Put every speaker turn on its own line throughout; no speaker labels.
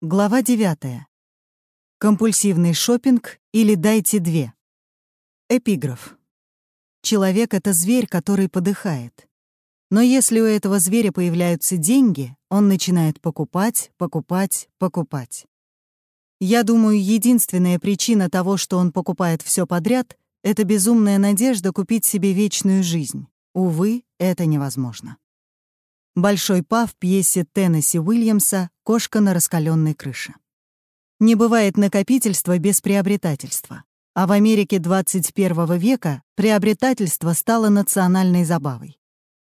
Глава 9. Компульсивный шопинг или дайте две. Эпиграф. Человек — это зверь, который подыхает. Но если у этого зверя появляются деньги, он начинает покупать, покупать, покупать. Я думаю, единственная причина того, что он покупает все подряд, это безумная надежда купить себе вечную жизнь. Увы, это невозможно. Большой Па в пьесе Теннесси Уильямса «Кошка на раскаленной крыше». Не бывает накопительства без приобретательства. А в Америке 21 века приобретательство стало национальной забавой.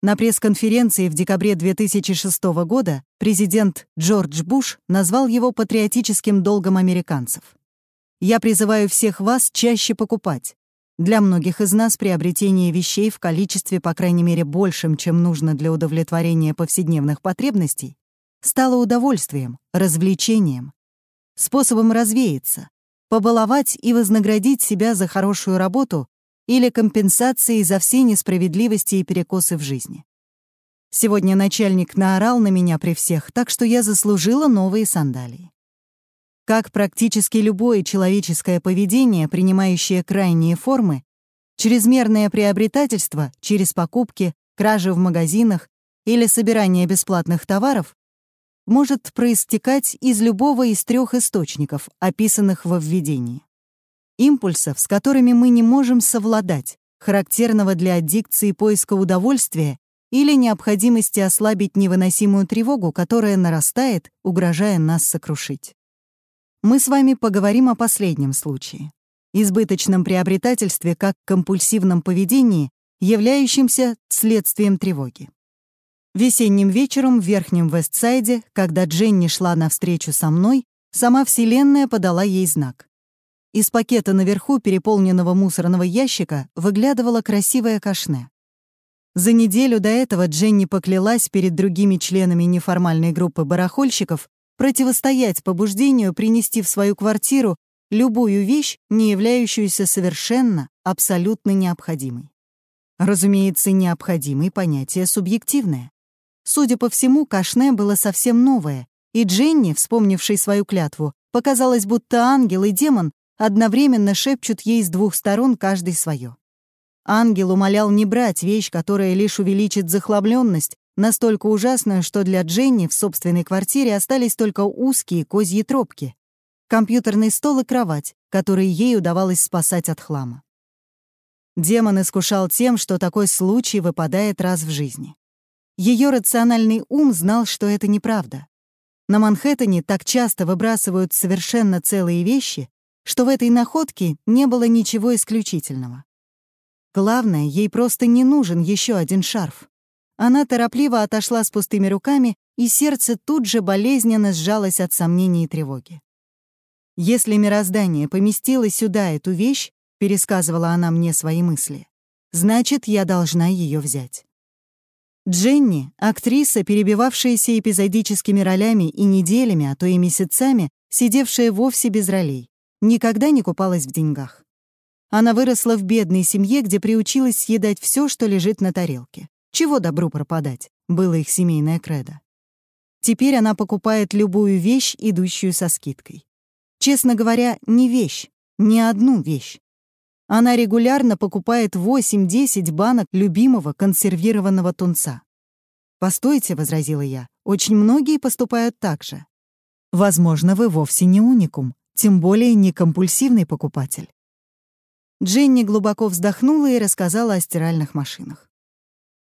На пресс-конференции в декабре 2006 года президент Джордж Буш назвал его патриотическим долгом американцев. «Я призываю всех вас чаще покупать, для многих из нас приобретение вещей в количестве, по крайней мере, большим, чем нужно для удовлетворения повседневных потребностей, стало удовольствием, развлечением, способом развеяться, побаловать и вознаградить себя за хорошую работу или компенсацией за все несправедливости и перекосы в жизни. Сегодня начальник наорал на меня при всех, так что я заслужила новые сандалии. Как практически любое человеческое поведение, принимающее крайние формы, чрезмерное приобретательство через покупки, кражи в магазинах или собирание бесплатных товаров может проистекать из любого из трех источников, описанных во введении. Импульсов, с которыми мы не можем совладать, характерного для аддикции поиска удовольствия или необходимости ослабить невыносимую тревогу, которая нарастает, угрожая нас сокрушить мы с вами поговорим о последнем случае — избыточном приобретательстве как компульсивном поведении, являющемся следствием тревоги. Весенним вечером в Верхнем Вестсайде, когда Дженни шла навстречу со мной, сама Вселенная подала ей знак. Из пакета наверху переполненного мусорного ящика выглядывала красивая кашне. За неделю до этого Дженни поклялась перед другими членами неформальной группы барахольщиков, противостоять побуждению принести в свою квартиру любую вещь, не являющуюся совершенно, абсолютно необходимой. Разумеется, необходимой понятие субъективное. Судя по всему, кашне было совсем новое, и Дженни, вспомнившей свою клятву, показалось, будто ангел и демон одновременно шепчут ей с двух сторон каждый свое. Ангел умолял не брать вещь, которая лишь увеличит захламленность, Настолько ужасную, что для Дженни в собственной квартире остались только узкие козьи тропки, компьютерный стол и кровать, которые ей удавалось спасать от хлама. Демон искушал тем, что такой случай выпадает раз в жизни. Ее рациональный ум знал, что это неправда. На Манхэттене так часто выбрасывают совершенно целые вещи, что в этой находке не было ничего исключительного. Главное, ей просто не нужен еще один шарф. Она торопливо отошла с пустыми руками, и сердце тут же болезненно сжалось от сомнений и тревоги. «Если мироздание поместило сюда эту вещь», — пересказывала она мне свои мысли, «значит, я должна ее взять». Дженни, актриса, перебивавшаяся эпизодическими ролями и неделями, а то и месяцами, сидевшая вовсе без ролей, никогда не купалась в деньгах. Она выросла в бедной семье, где приучилась съедать все, что лежит на тарелке. Чего добру пропадать, было их семейное кредо. Теперь она покупает любую вещь, идущую со скидкой. Честно говоря, не вещь, не одну вещь. Она регулярно покупает 8-10 банок любимого консервированного тунца. «Постойте», — возразила я, — «очень многие поступают так же». Возможно, вы вовсе не уникум, тем более не компульсивный покупатель. Дженни глубоко вздохнула и рассказала о стиральных машинах.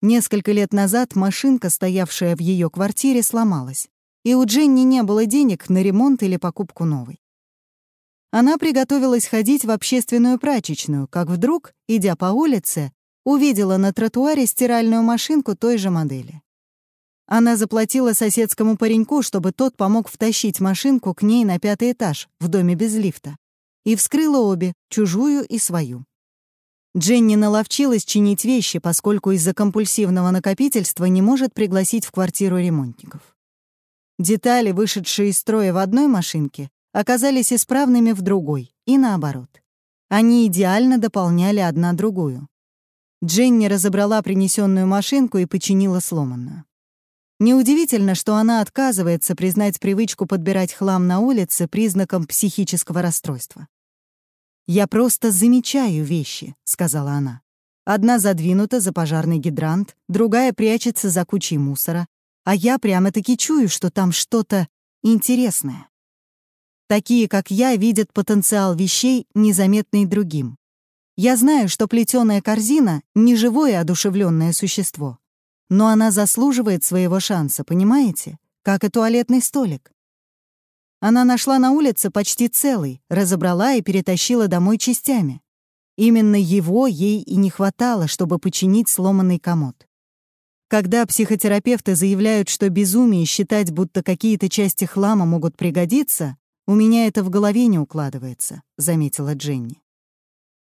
Несколько лет назад машинка, стоявшая в ее квартире, сломалась, и у Дженни не было денег на ремонт или покупку новой. Она приготовилась ходить в общественную прачечную, как вдруг, идя по улице, увидела на тротуаре стиральную машинку той же модели. Она заплатила соседскому пареньку, чтобы тот помог втащить машинку к ней на пятый этаж, в доме без лифта, и вскрыла обе, чужую и свою. Дженни наловчилась чинить вещи, поскольку из-за компульсивного накопительства не может пригласить в квартиру ремонтников. Детали, вышедшие из строя в одной машинке, оказались исправными в другой, и наоборот. Они идеально дополняли одна другую. Дженни разобрала принесенную машинку и починила сломанную. Неудивительно, что она отказывается признать привычку подбирать хлам на улице признаком психического расстройства. «Я просто замечаю вещи», — сказала она. Одна задвинута за пожарный гидрант, другая прячется за кучей мусора, а я прямо-таки чую, что там что-то интересное. Такие, как я, видят потенциал вещей, незаметный другим. Я знаю, что плетеная корзина — не живое одушевленное существо. Но она заслуживает своего шанса, понимаете? Как и туалетный столик. Она нашла на улице почти целый, разобрала и перетащила домой частями. Именно его ей и не хватало, чтобы починить сломанный комод. Когда психотерапевты заявляют, что безумие считать, будто какие-то части хлама могут пригодиться, у меня это в голове не укладывается, заметила Дженни.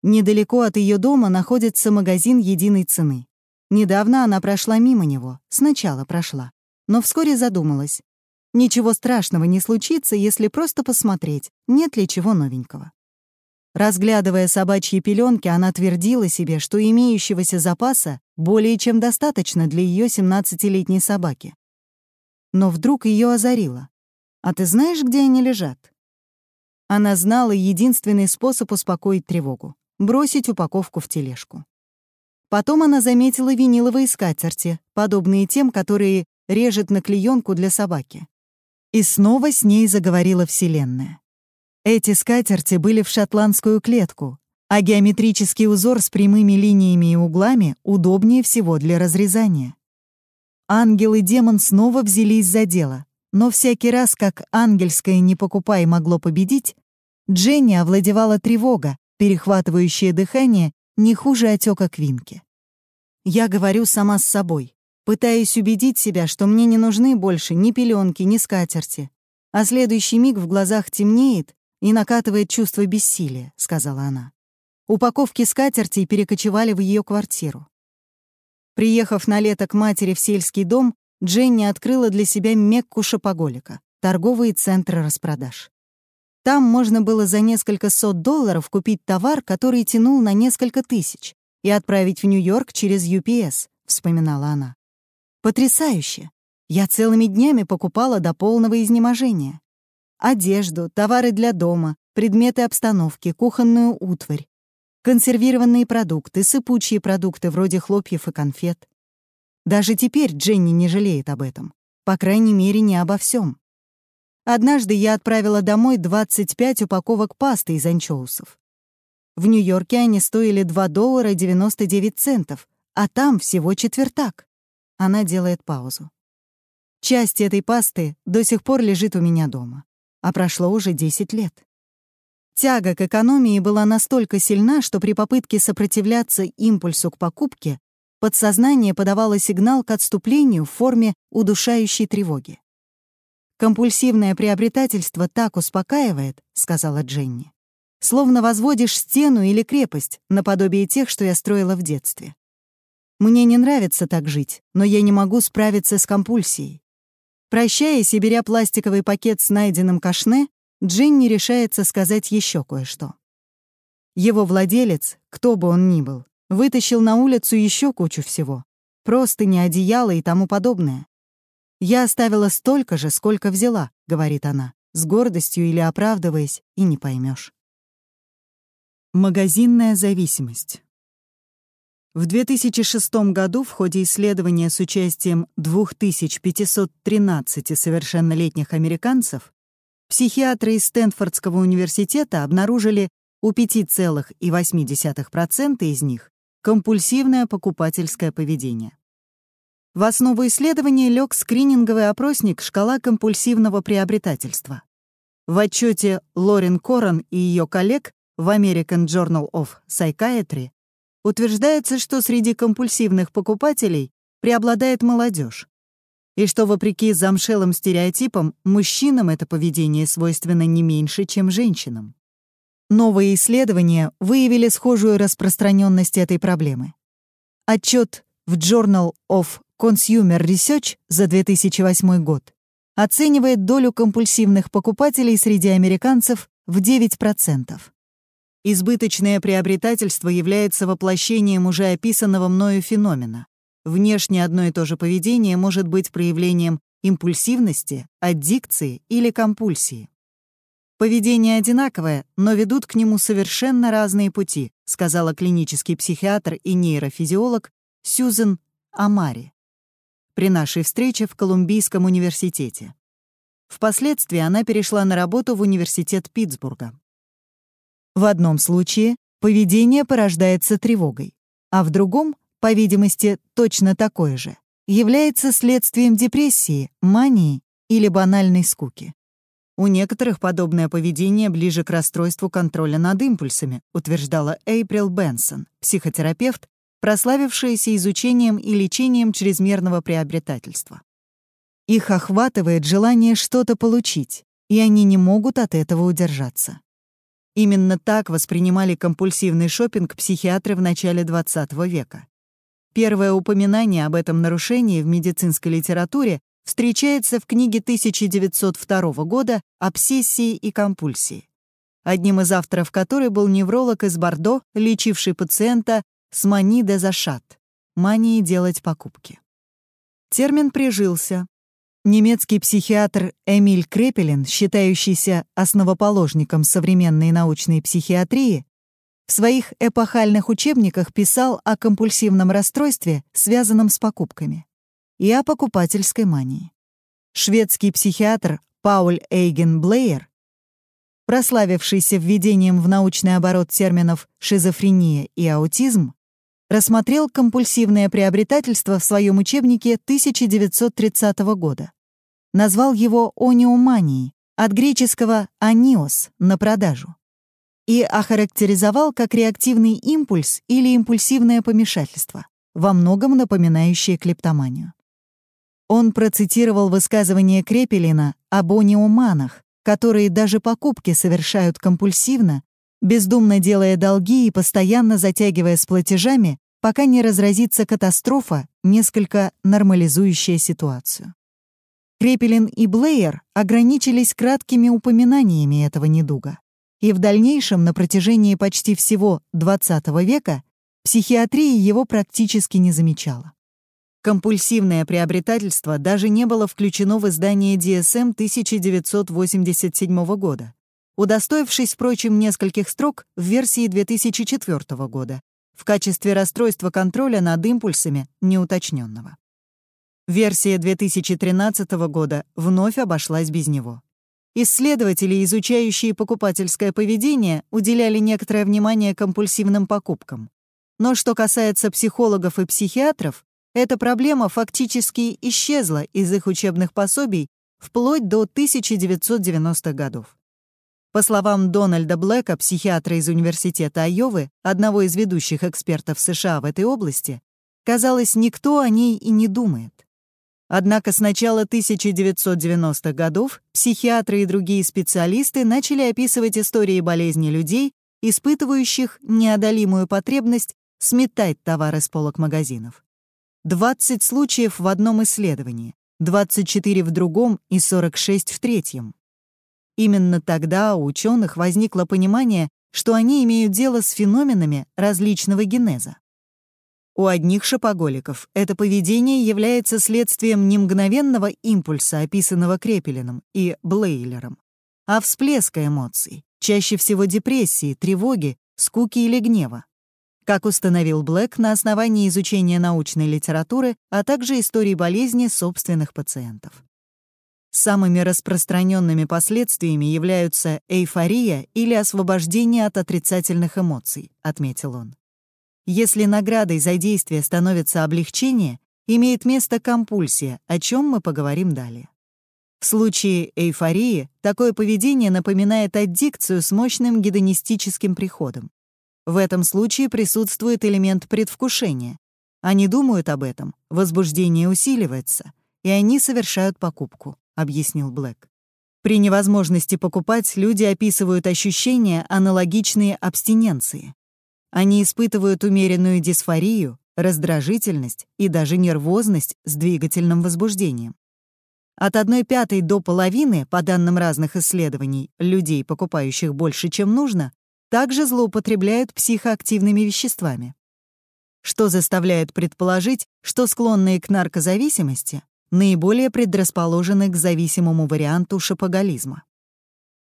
Недалеко от ее дома находится магазин единой цены. Недавно она прошла мимо него, сначала прошла, но вскоре задумалась. Ничего страшного не случится, если просто посмотреть, нет ли чего новенького. Разглядывая собачьи пеленки, она твердила себе, что имеющегося запаса более чем достаточно для ее 17-летней собаки. Но вдруг ее озарило. «А ты знаешь, где они лежат?» Она знала единственный способ успокоить тревогу — бросить упаковку в тележку. Потом она заметила виниловые скатерти, подобные тем, которые режет на клеенку для собаки. И снова с ней заговорила Вселенная. Эти скатерти были в шотландскую клетку, а геометрический узор с прямыми линиями и углами удобнее всего для разрезания. Ангел и демон снова взялись за дело, но всякий раз, как ангельское «не покупай» могло победить, Дженни овладевала тревога, перехватывающая дыхание не хуже отека квинки. Я говорю сама с собой, пытаясь убедить себя, что мне не нужны больше ни пеленки, ни скатерти, а следующий миг в глазах темнеет, и накатывает чувство бессилия», — сказала она. Упаковки скатертей перекочевали в ее квартиру. Приехав на лето к матери в сельский дом, Дженни открыла для себя Мекку шопоголика — торговые центры распродаж. Там можно было за несколько сот долларов купить товар, который тянул на несколько тысяч, и отправить в Нью-Йорк через UPS, — вспоминала она. Потрясающе! Я целыми днями покупала до полного изнеможения одежду, товары для дома, предметы обстановки, кухонную утварь, консервированные продукты, сыпучие продукты вроде хлопьев и конфет. Даже теперь Дженни не жалеет об этом. По крайней мере, не обо всем. Однажды я отправила домой 25 упаковок пасты из анчоусов. В Нью-Йорке они стоили 2 доллара 99 центов, а там всего четвертак. Она делает паузу. Часть этой пасты до сих пор лежит у меня дома а прошло уже 10 лет. Тяга к экономии была настолько сильна, что при попытке сопротивляться импульсу к покупке подсознание подавало сигнал к отступлению в форме удушающей тревоги. «Компульсивное приобретательство так успокаивает», — сказала Дженни, «словно возводишь стену или крепость, наподобие тех, что я строила в детстве. Мне не нравится так жить, но я не могу справиться с компульсией. Прощаясь и беря пластиковый пакет с найденным кашне, Джинни решается сказать еще кое-что. Его владелец, кто бы он ни был, вытащил на улицу еще кучу всего. Просто не одеяло и тому подобное. «Я оставила столько же, сколько взяла», — говорит она, с гордостью или оправдываясь, и не поймешь. Магазинная зависимость. В 2006 году в ходе исследования с участием 2513 совершеннолетних американцев психиатры из Стэнфордского университета обнаружили у 5,8% из них компульсивное покупательское поведение. В основу исследования лег скрининговый опросник «Шкала компульсивного приобретательства». В отчете Лорен Корон и ее коллег в American Journal of Psychiatry утверждается, что среди компульсивных покупателей преобладает молодежь, и что, вопреки замшелым стереотипам, мужчинам это поведение свойственно не меньше, чем женщинам. Новые исследования выявили схожую распространенность этой проблемы. Отчет в Journal of Consumer Research за 2008 год оценивает долю компульсивных покупателей среди американцев в 9%. Избыточное приобретательство является воплощением уже описанного мною феномена. внешне одно и то же поведение может быть проявлением импульсивности, аддикции или компульсии. Поведение одинаковое, но ведут к нему совершенно разные пути, сказала клинический психиатр и нейрофизиолог Сьюзен Амари при нашей встрече в Колумбийском университете. Впоследствии она перешла на работу в университет Питтсбурга. В одном случае поведение порождается тревогой, а в другом, по видимости, точно такое же, является следствием депрессии, мании или банальной скуки. У некоторых подобное поведение ближе к расстройству контроля над импульсами, утверждала Эйприл Бенсон, психотерапевт, прославившаяся изучением и лечением чрезмерного приобретательства. Их охватывает желание что-то получить, и они не могут от этого удержаться. Именно так воспринимали компульсивный шопинг психиатры в начале XX века. Первое упоминание об этом нарушении в медицинской литературе встречается в книге 1902 года «Обсессии и компульсии», одним из авторов которой был невролог из Бордо, лечивший пациента с мани де зашат — манией делать покупки. Термин прижился. Немецкий психиатр Эмиль Крепелин, считающийся основоположником современной научной психиатрии, в своих эпохальных учебниках писал о компульсивном расстройстве, связанном с покупками и о покупательской мании. Шведский психиатр Пауль Эйген Блейер, прославившийся введением в научный оборот терминов «шизофрения» и «аутизм», рассмотрел компульсивное приобретательство в своем учебнике 1930 года. Назвал его ониоманией, от греческого «аниос» — «на продажу», и охарактеризовал как реактивный импульс или импульсивное помешательство, во многом напоминающее клептоманию. Он процитировал высказывание Крепелина об ониуманах, которые даже покупки совершают компульсивно, бездумно делая долги и постоянно затягивая с платежами, пока не разразится катастрофа, несколько нормализующая ситуацию. Крепелин и Блеер ограничились краткими упоминаниями этого недуга, и в дальнейшем на протяжении почти всего XX века психиатрия его практически не замечала. Компульсивное приобретательство даже не было включено в издание DSM 1987 года, удостоившись, впрочем, нескольких строк в версии 2004 года в качестве расстройства контроля над импульсами неуточненного. Версия 2013 года вновь обошлась без него. Исследователи, изучающие покупательское поведение, уделяли некоторое внимание компульсивным покупкам. Но что касается психологов и психиатров, эта проблема фактически исчезла из их учебных пособий вплоть до 1990-х годов. По словам Дональда Блэка, психиатра из Университета Айовы, одного из ведущих экспертов США в этой области, казалось, никто о ней и не думает. Однако с начала 1990-х годов психиатры и другие специалисты начали описывать истории болезни людей, испытывающих неодолимую потребность сметать товары с полок магазинов. 20 случаев в одном исследовании, 24 в другом и 46 в третьем. Именно тогда у ученых возникло понимание, что они имеют дело с феноменами различного генеза. У одних шопоголиков это поведение является следствием не мгновенного импульса, описанного Крепелином и Блейлером, а всплеска эмоций, чаще всего депрессии, тревоги, скуки или гнева как установил Блэк на основании изучения научной литературы, а также истории болезни собственных пациентов. Самыми распространенными последствиями являются эйфория или освобождение от отрицательных эмоций, отметил он. Если наградой за действие становится облегчение, имеет место компульсия, о чем мы поговорим далее. В случае эйфории такое поведение напоминает аддикцию с мощным гедонистическим приходом. В этом случае присутствует элемент предвкушения. Они думают об этом, возбуждение усиливается, и они совершают покупку, объяснил Блэк. При невозможности покупать люди описывают ощущения, аналогичные абстиненции. Они испытывают умеренную дисфорию, раздражительность и даже нервозность с двигательным возбуждением. От 1 пятой до половины, по данным разных исследований, людей, покупающих больше, чем нужно, также злоупотребляют психоактивными веществами. что заставляет предположить, что склонные к наркозависимости наиболее предрасположены к зависимому варианту шапоголизма.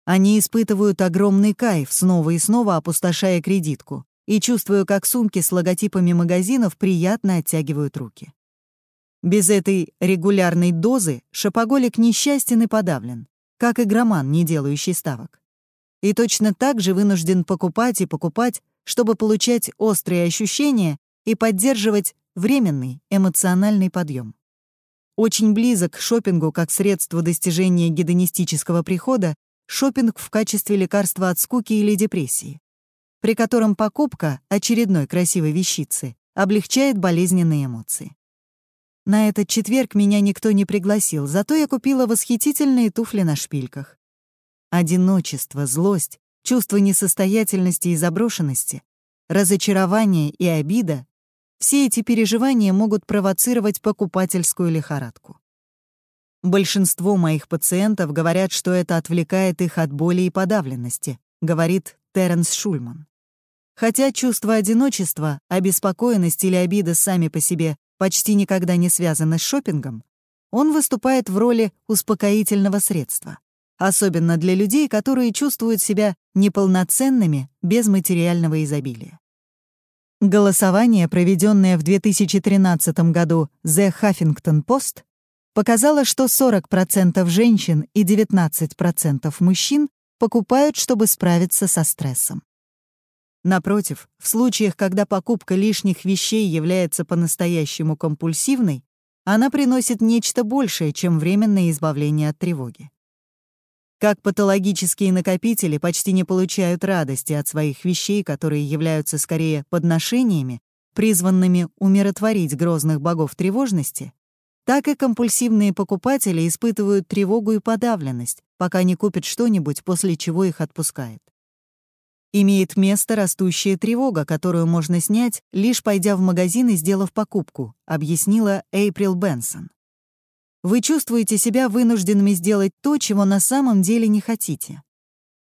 Они испытывают огромный кайф, снова и снова опустошая кредитку, и чувствую, как сумки с логотипами магазинов приятно оттягивают руки. Без этой регулярной дозы шопоголик несчастен и подавлен, как игроман, не делающий ставок. И точно так же вынужден покупать и покупать, чтобы получать острые ощущения и поддерживать временный эмоциональный подъем. Очень близок к шопингу как средство достижения гедонистического прихода шопинг в качестве лекарства от скуки или депрессии, при котором покупка очередной красивой вещицы облегчает болезненные эмоции. На этот четверг меня никто не пригласил, зато я купила восхитительные туфли на шпильках. Одиночество, злость, чувство несостоятельности и заброшенности, разочарование и обида все эти переживания могут провоцировать покупательскую лихорадку. Большинство моих пациентов говорят, что это отвлекает их от боли и подавленности, говорит Теренс Шульман. Хотя чувство одиночества, обеспокоенность или обида сами по себе почти никогда не связаны с шопингом, он выступает в роли успокоительного средства, особенно для людей, которые чувствуют себя неполноценными без материального изобилия. Голосование, проведенное в 2013 году The Huffington Post, показало, что 40% женщин и 19% мужчин покупают, чтобы справиться со стрессом. Напротив, в случаях, когда покупка лишних вещей является по-настоящему компульсивной, она приносит нечто большее, чем временное избавление от тревоги. Как патологические накопители почти не получают радости от своих вещей, которые являются скорее подношениями, призванными умиротворить грозных богов тревожности, так и компульсивные покупатели испытывают тревогу и подавленность, пока не купят что-нибудь, после чего их отпускает. Имеет место растущая тревога, которую можно снять, лишь пойдя в магазин и сделав покупку, объяснила Эйприл Бенсон. Вы чувствуете себя вынужденными сделать то, чего на самом деле не хотите.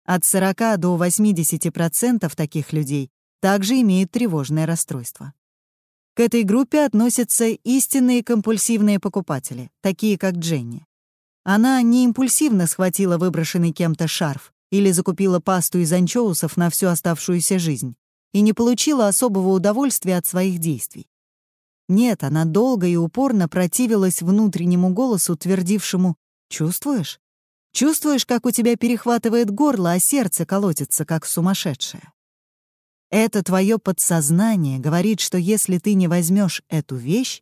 От 40 до 80% таких людей также имеют тревожное расстройство. К этой группе относятся истинные компульсивные покупатели, такие как Дженни. Она не импульсивно схватила выброшенный кем-то шарф или закупила пасту из анчоусов на всю оставшуюся жизнь и не получила особого удовольствия от своих действий. Нет, она долго и упорно противилась внутреннему голосу, твердившему «Чувствуешь? Чувствуешь, как у тебя перехватывает горло, а сердце колотится, как сумасшедшее?» Это твое подсознание говорит, что если ты не возьмешь эту вещь,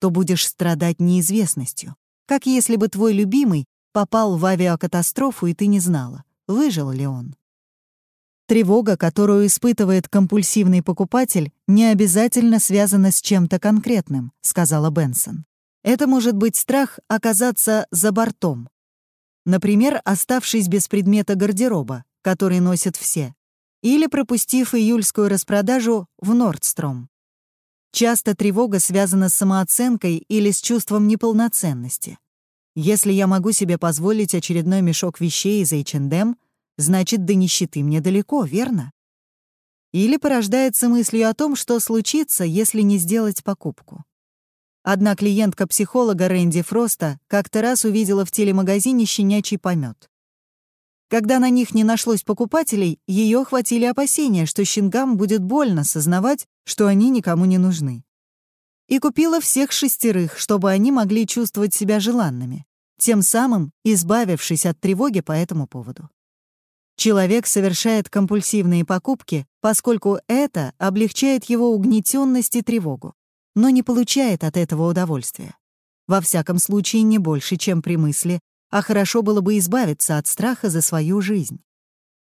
то будешь страдать неизвестностью, как если бы твой любимый попал в авиакатастрофу, и ты не знала, выжил ли он. Тревога, которую испытывает компульсивный покупатель, не обязательно связана с чем-то конкретным, сказала Бенсон. Это может быть страх оказаться за бортом. Например, оставшись без предмета гардероба, который носят все, или пропустив июльскую распродажу в Нордстром. Часто тревога связана с самооценкой или с чувством неполноценности. Если я могу себе позволить очередной мешок вещей из H&M, значит, до нищеты мне далеко, верно? Или порождается мыслью о том, что случится, если не сделать покупку. Одна клиентка психолога Рэнди Фроста как-то раз увидела в телемагазине щенячий помет. Когда на них не нашлось покупателей, ее охватили опасения, что щенкам будет больно сознавать, что они никому не нужны. И купила всех шестерых, чтобы они могли чувствовать себя желанными, тем самым избавившись от тревоги по этому поводу. Человек совершает компульсивные покупки, поскольку это облегчает его угнетенность и тревогу, но не получает от этого удовольствия. Во всяком случае, не больше, чем при мысли, а хорошо было бы избавиться от страха за свою жизнь.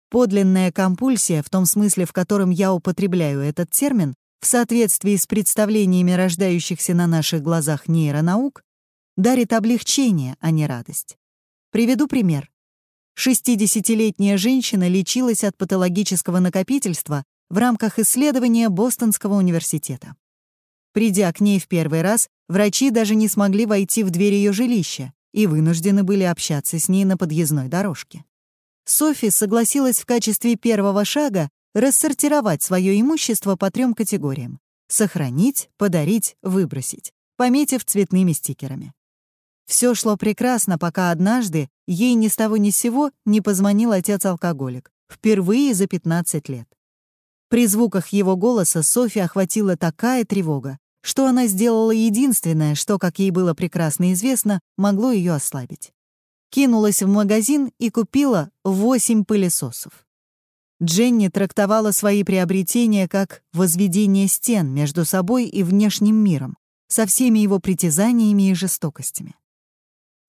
Подлинная компульсия, в том смысле, в котором я употребляю этот термин, в соответствии с представлениями рождающихся на наших глазах нейронаук, дарит облегчение, а не радость. Приведу пример. 60-летняя женщина лечилась от патологического накопительства в рамках исследования Бостонского университета. Придя к ней в первый раз, врачи даже не смогли войти в дверь ее жилища и вынуждены были общаться с ней на подъездной дорожке. Софи согласилась в качестве первого шага рассортировать свое имущество по трем категориям — «Сохранить, подарить, выбросить», пометив цветными стикерами. Все шло прекрасно, пока однажды ей ни с того ни с сего не позвонил отец-алкоголик. Впервые за 15 лет. При звуках его голоса Софи охватила такая тревога, что она сделала единственное, что, как ей было прекрасно известно, могло ее ослабить. Кинулась в магазин и купила восемь пылесосов. Дженни трактовала свои приобретения как возведение стен между собой и внешним миром, со всеми его притязаниями и жестокостями.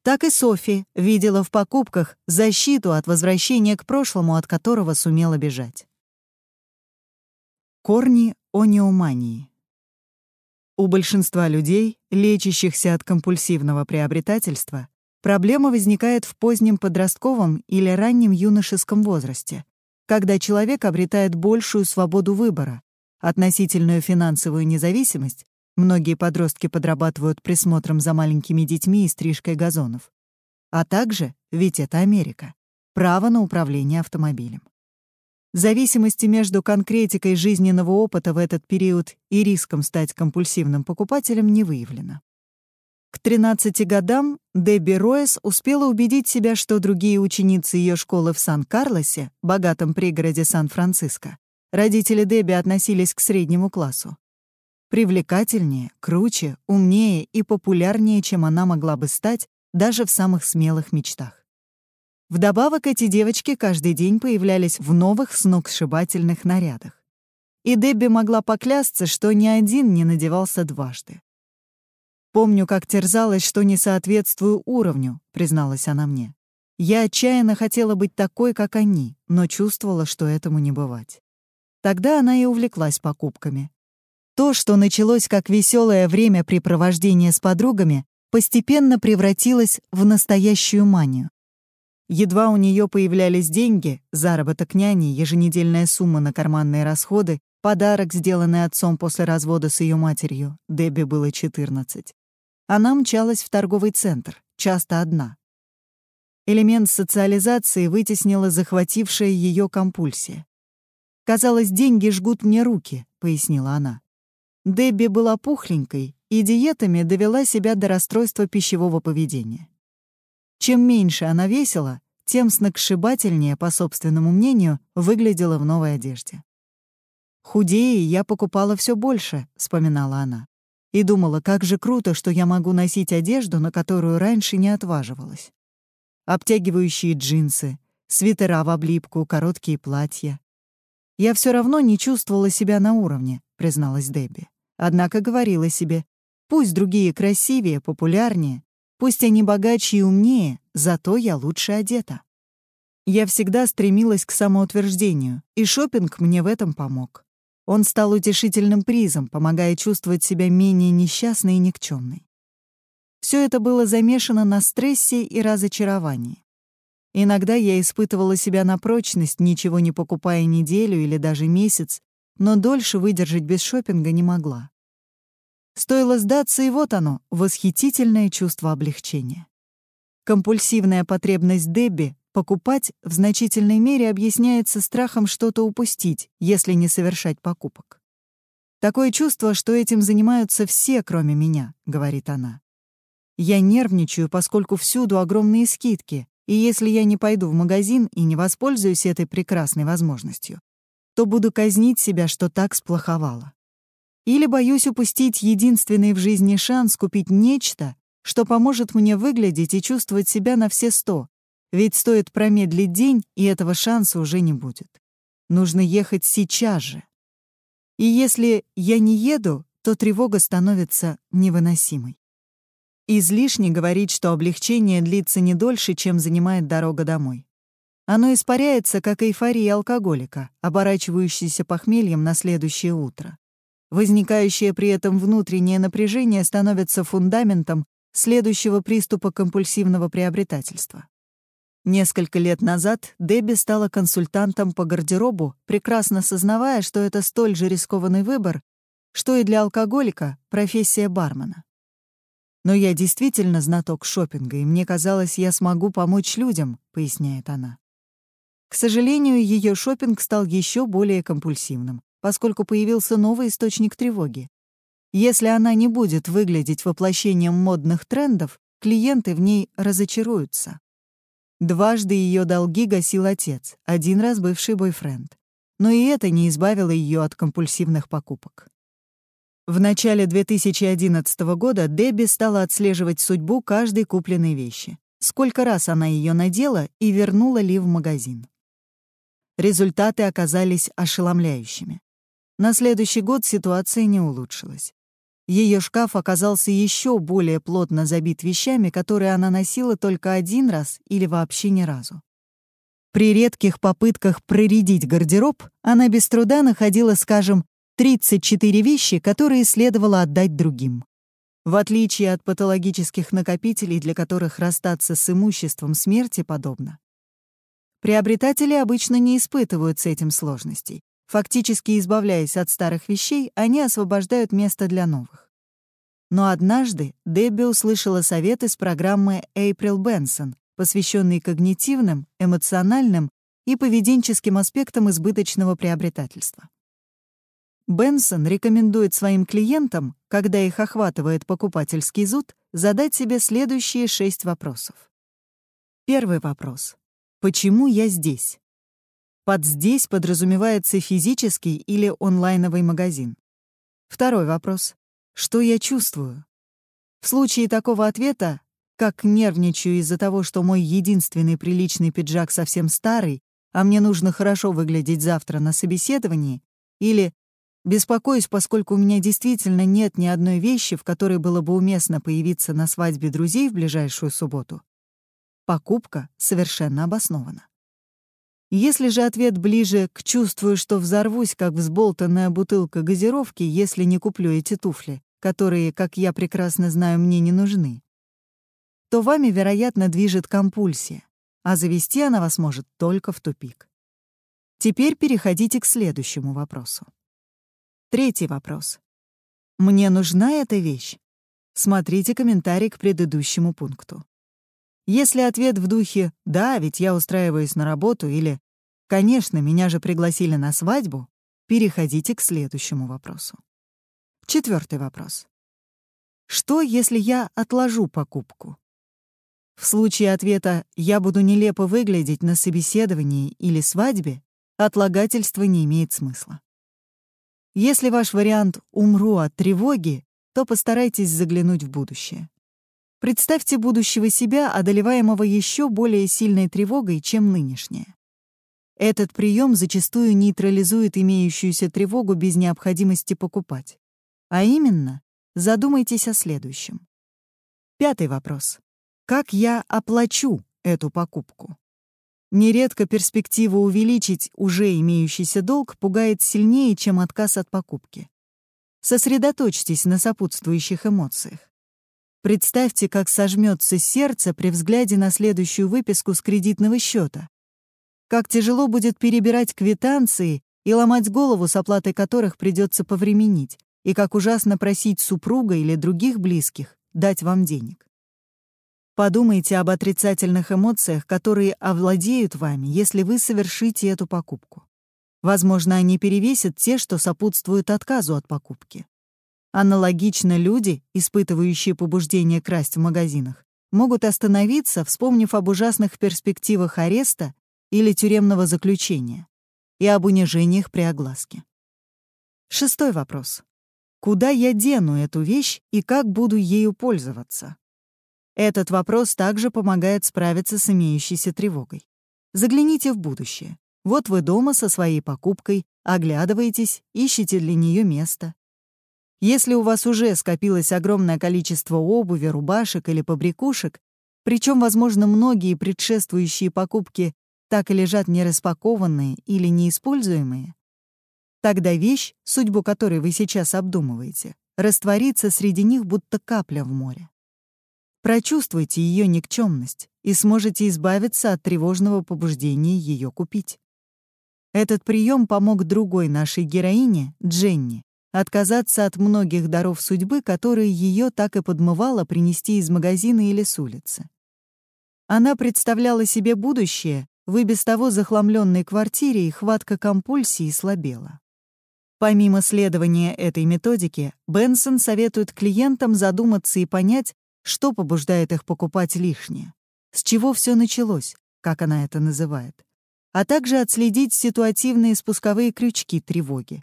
Так и Софи видела в покупках защиту от возвращения к прошлому, от которого сумела бежать. Корни онеомании. У большинства людей, лечащихся от компульсивного приобретательства, проблема возникает в позднем подростковом или раннем юношеском возрасте, когда человек обретает большую свободу выбора, относительную финансовую независимость, многие подростки подрабатывают присмотром за маленькими детьми и стрижкой газонов, а также, ведь это Америка, право на управление автомобилем. Зависимости между конкретикой жизненного опыта в этот период и риском стать компульсивным покупателем не выявлено. К 13 годам Дебби Роэс успела убедить себя, что другие ученицы ее школы в Сан-Карлосе, богатом пригороде Сан-Франциско, родители Дебби относились к среднему классу. Привлекательнее, круче, умнее и популярнее, чем она могла бы стать даже в самых смелых мечтах. Вдобавок эти девочки каждый день появлялись в новых сногсшибательных нарядах. И Дебби могла поклясться, что ни один не надевался дважды. «Помню, как терзалась, что не соответствую уровню», — призналась она мне. «Я отчаянно хотела быть такой, как они, но чувствовала, что этому не бывать». Тогда она и увлеклась покупками. То, что началось как веселое времяпрепровождение с подругами, постепенно превратилось в настоящую манию. Едва у нее появлялись деньги, заработок няни, еженедельная сумма на карманные расходы, подарок, сделанный отцом после развода с ее матерью, Дебби было 14. Она мчалась в торговый центр, часто одна. Элемент социализации вытеснила захватившая ее компульсия. «Казалось, деньги жгут мне руки», — пояснила она. Дебби была пухленькой и диетами довела себя до расстройства пищевого поведения. Чем меньше она весила, тем сногсшибательнее, по собственному мнению, выглядела в новой одежде. «Худее я покупала все больше», — вспоминала она. И думала, как же круто, что я могу носить одежду, на которую раньше не отваживалась. Обтягивающие джинсы, свитера в облипку, короткие платья. Я все равно не чувствовала себя на уровне, призналась Дебби. Однако говорила себе, пусть другие красивее, популярнее, Пусть они богаче и умнее, зато я лучше одета. Я всегда стремилась к самоутверждению, и шопинг мне в этом помог. Он стал утешительным призом, помогая чувствовать себя менее несчастной и никчемной. Все это было замешано на стрессе и разочаровании. Иногда я испытывала себя на прочность, ничего не покупая неделю или даже месяц, но дольше выдержать без шопинга не могла. Стоило сдаться, и вот оно, восхитительное чувство облегчения. Компульсивная потребность Дебби покупать в значительной мере объясняется страхом что-то упустить, если не совершать покупок. «Такое чувство, что этим занимаются все, кроме меня», — говорит она. «Я нервничаю, поскольку всюду огромные скидки, и если я не пойду в магазин и не воспользуюсь этой прекрасной возможностью, то буду казнить себя, что так сплоховало. Или боюсь упустить единственный в жизни шанс купить нечто, что поможет мне выглядеть и чувствовать себя на все сто. Ведь стоит промедлить день, и этого шанса уже не будет. Нужно ехать сейчас же. И если я не еду, то тревога становится невыносимой. Излишне говорить, что облегчение длится не дольше, чем занимает дорога домой. Оно испаряется, как эйфория алкоголика, оборачивающаяся похмельем на следующее утро. Возникающее при этом внутреннее напряжение становится фундаментом следующего приступа компульсивного приобретательства. Несколько лет назад Дебби стала консультантом по гардеробу, прекрасно сознавая, что это столь же рискованный выбор, что и для алкоголика профессия бармена. «Но я действительно знаток шопинга, и мне казалось, я смогу помочь людям», — поясняет она. К сожалению, ее шопинг стал еще более компульсивным, поскольку появился новый источник тревоги. Если она не будет выглядеть воплощением модных трендов, клиенты в ней разочаруются. Дважды ее долги гасил отец, один раз бывший бойфренд. Но и это не избавило ее от компульсивных покупок. В начале 2011 года Дебби стала отслеживать судьбу каждой купленной вещи. Сколько раз она ее надела и вернула ли в магазин. Результаты оказались ошеломляющими. На следующий год ситуация не улучшилась. Ее шкаф оказался еще более плотно забит вещами, которые она носила только один раз или вообще ни разу. При редких попытках проредить гардероб она без труда находила, скажем, 34 вещи, которые следовало отдать другим. В отличие от патологических накопителей, для которых расстаться с имуществом смерти подобно, приобретатели обычно не испытывают с этим сложностей. Фактически избавляясь от старых вещей, они освобождают место для новых. Но однажды Дебби услышала совет из программы April Benson, посвященной когнитивным, эмоциональным и поведенческим аспектам избыточного приобретательства. Бенсон рекомендует своим клиентам, когда их охватывает покупательский зуд, задать себе следующие шесть вопросов. Первый вопрос. Почему я здесь? Под «здесь» подразумевается физический или онлайновый магазин. Второй вопрос. Что я чувствую? В случае такого ответа, как нервничаю из-за того, что мой единственный приличный пиджак совсем старый, а мне нужно хорошо выглядеть завтра на собеседовании, или беспокоюсь, поскольку у меня действительно нет ни одной вещи, в которой было бы уместно появиться на свадьбе друзей в ближайшую субботу, покупка совершенно обоснована. Если же ответ ближе к «чувствую, что взорвусь, как взболтанная бутылка газировки, если не куплю эти туфли», которые, как я прекрасно знаю, мне не нужны, то вами, вероятно, движет компульсия, а завести она вас может только в тупик. Теперь переходите к следующему вопросу. Третий вопрос. Мне нужна эта вещь? Смотрите комментарий к предыдущему пункту. Если ответ в духе «да, ведь я устраиваюсь на работу» или «конечно, меня же пригласили на свадьбу», переходите к следующему вопросу. Четвертый вопрос. Что, если я отложу покупку? В случае ответа «я буду нелепо выглядеть на собеседовании или свадьбе», отлагательство не имеет смысла. Если ваш вариант «умру от тревоги», то постарайтесь заглянуть в будущее. Представьте будущего себя, одолеваемого еще более сильной тревогой, чем нынешняя. Этот прием зачастую нейтрализует имеющуюся тревогу без необходимости покупать. А именно, задумайтесь о следующем. Пятый вопрос. Как я оплачу эту покупку? Нередко перспектива увеличить уже имеющийся долг пугает сильнее, чем отказ от покупки. Сосредоточьтесь на сопутствующих эмоциях. Представьте, как сожмется сердце при взгляде на следующую выписку с кредитного счета. Как тяжело будет перебирать квитанции и ломать голову, с оплатой которых придется повременить, и как ужасно просить супруга или других близких дать вам денег. Подумайте об отрицательных эмоциях, которые овладеют вами, если вы совершите эту покупку. Возможно, они перевесят те, что сопутствуют отказу от покупки. Аналогично люди, испытывающие побуждение красть в магазинах, могут остановиться, вспомнив об ужасных перспективах ареста или тюремного заключения и об унижениях при огласке. Шестой вопрос. Куда я дену эту вещь и как буду ею пользоваться? Этот вопрос также помогает справиться с имеющейся тревогой. Загляните в будущее. Вот вы дома со своей покупкой, оглядываетесь, ищете для нее место. Если у вас уже скопилось огромное количество обуви, рубашек или побрякушек, причем, возможно, многие предшествующие покупки так и лежат нераспакованные или неиспользуемые, тогда вещь, судьбу которой вы сейчас обдумываете, растворится среди них будто капля в море. Прочувствуйте ее никчемность и сможете избавиться от тревожного побуждения ее купить. Этот прием помог другой нашей героине, Дженни, отказаться от многих даров судьбы, которые ее так и подмывало принести из магазина или с улицы. Она представляла себе будущее в и без того захламленной квартире, и хватка компульсии слабела. Помимо следования этой методики, Бенсон советует клиентам задуматься и понять, что побуждает их покупать лишнее, с чего все началось, как она это называет, а также отследить ситуативные спусковые крючки тревоги,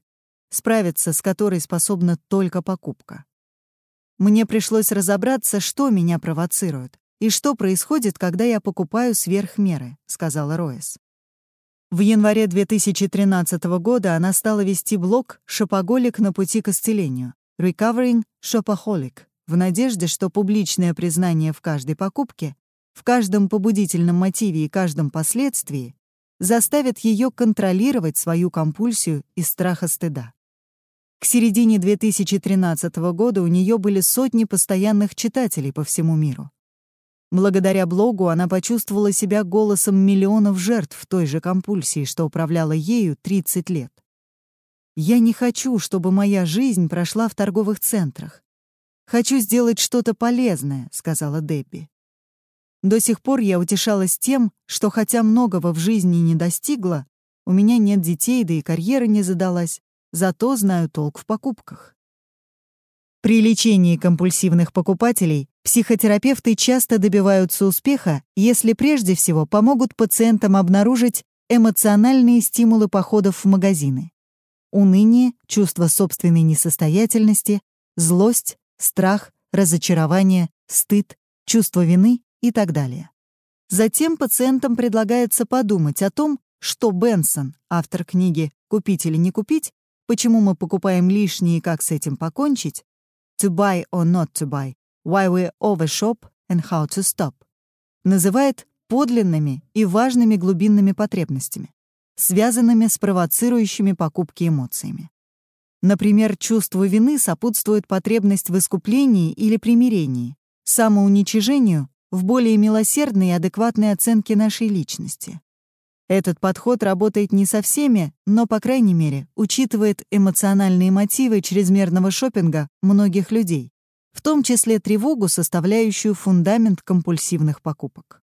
справиться с которой способна только покупка. Мне пришлось разобраться, что меня провоцирует и что происходит, когда я покупаю сверх меры, сказала Роэс. В январе 2013 года она стала вести блог «Шопоголик на пути к исцелению» «Recovering Shopaholic» в надежде, что публичное признание в каждой покупке, в каждом побудительном мотиве и каждом последствии заставит ее контролировать свою компульсию из страха стыда. К середине 2013 года у нее были сотни постоянных читателей по всему миру. Благодаря блогу она почувствовала себя голосом миллионов жертв той же компульсии, что управляла ею 30 лет. «Я не хочу, чтобы моя жизнь прошла в торговых центрах. Хочу сделать что-то полезное», — сказала Дебби. До сих пор я утешалась тем, что хотя многого в жизни не достигла, у меня нет детей, да и карьера не задалась, зато знаю толк в покупках. При лечении компульсивных покупателей психотерапевты часто добиваются успеха, если прежде всего помогут пациентам обнаружить эмоциональные стимулы походов в магазины. Уныние, чувство собственной несостоятельности, злость, страх, разочарование, стыд, чувство вины и так далее. Затем пациентам предлагается подумать о том, что Бенсон, автор книги «Купить или не купить», почему мы покупаем лишнее и как с этим покончить, To Buy or Not to Buy, Why We Overshop and How to Stop, называет подлинными и важными глубинными потребностями, связанными с провоцирующими покупки эмоциями. Например, чувству вины сопутствует потребность в искуплении или примирении, самоуничижению в более милосердной и адекватной оценке нашей личности. Этот подход работает не со всеми, но, по крайней мере, учитывает эмоциональные мотивы чрезмерного шопинга многих людей, в том числе тревогу, составляющую фундамент компульсивных покупок.